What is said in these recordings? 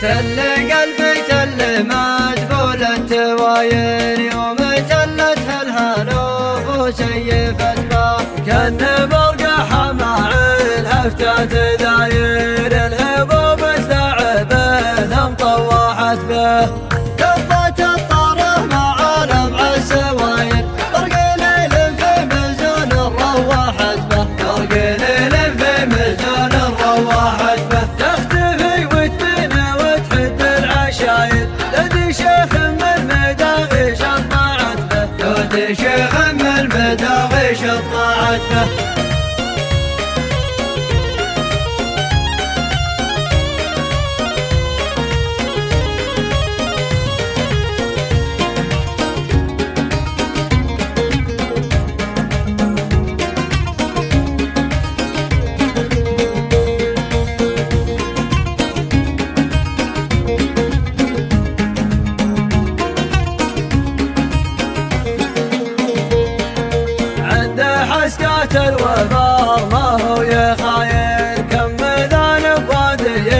تل قلبي تل مجبول التواير يوم تلت الهالوف وسيفت ما كان برقع مع الهفتة داير الهبوب تلعبه لم طوحت به شطاعته مسكات الوبار ما هو يخاين. كم مذان بوادي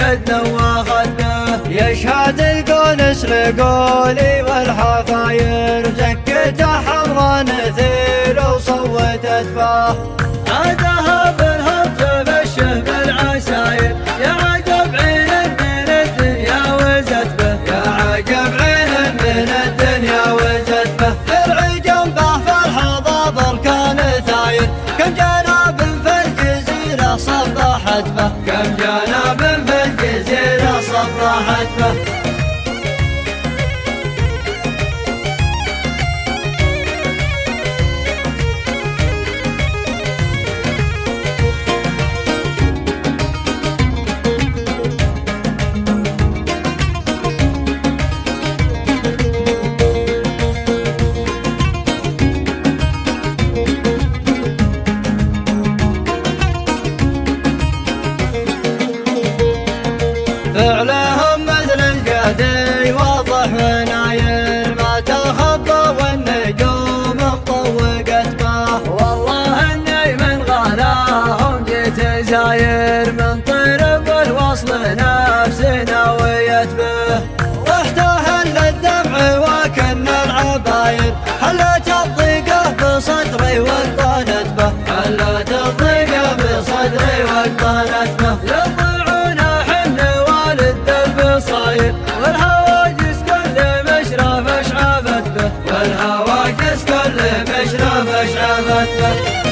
قد به يشهد القونس لقولي والحفاير. زكته حمرا نثير وصوتت به عادها بالهم تبشه بالعساير. يا عجب Akbar فعلهم مثل الجدي واضح وناير ما تخبى والنجوم مطوقت به. والله إني من غلاهم جيت زاير من طرب الوصل نفسي نويت به. واحتهل الدمع وكن العباير. حلت الضيقه بصدري وطنت به؟ حلت الضيقه بصدري وطنت به؟ اشعفت به والهواجس كل مشرف اشعفت به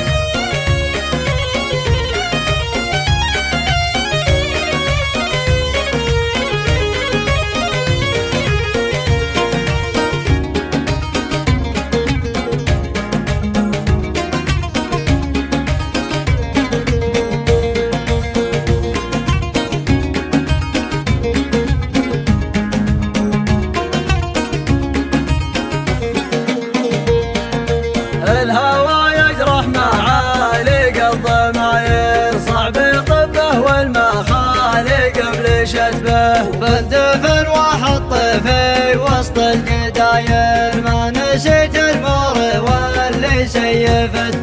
قبل شتبه بندفن واحط في وسط الجداير ما نسيت المور واللي سيفت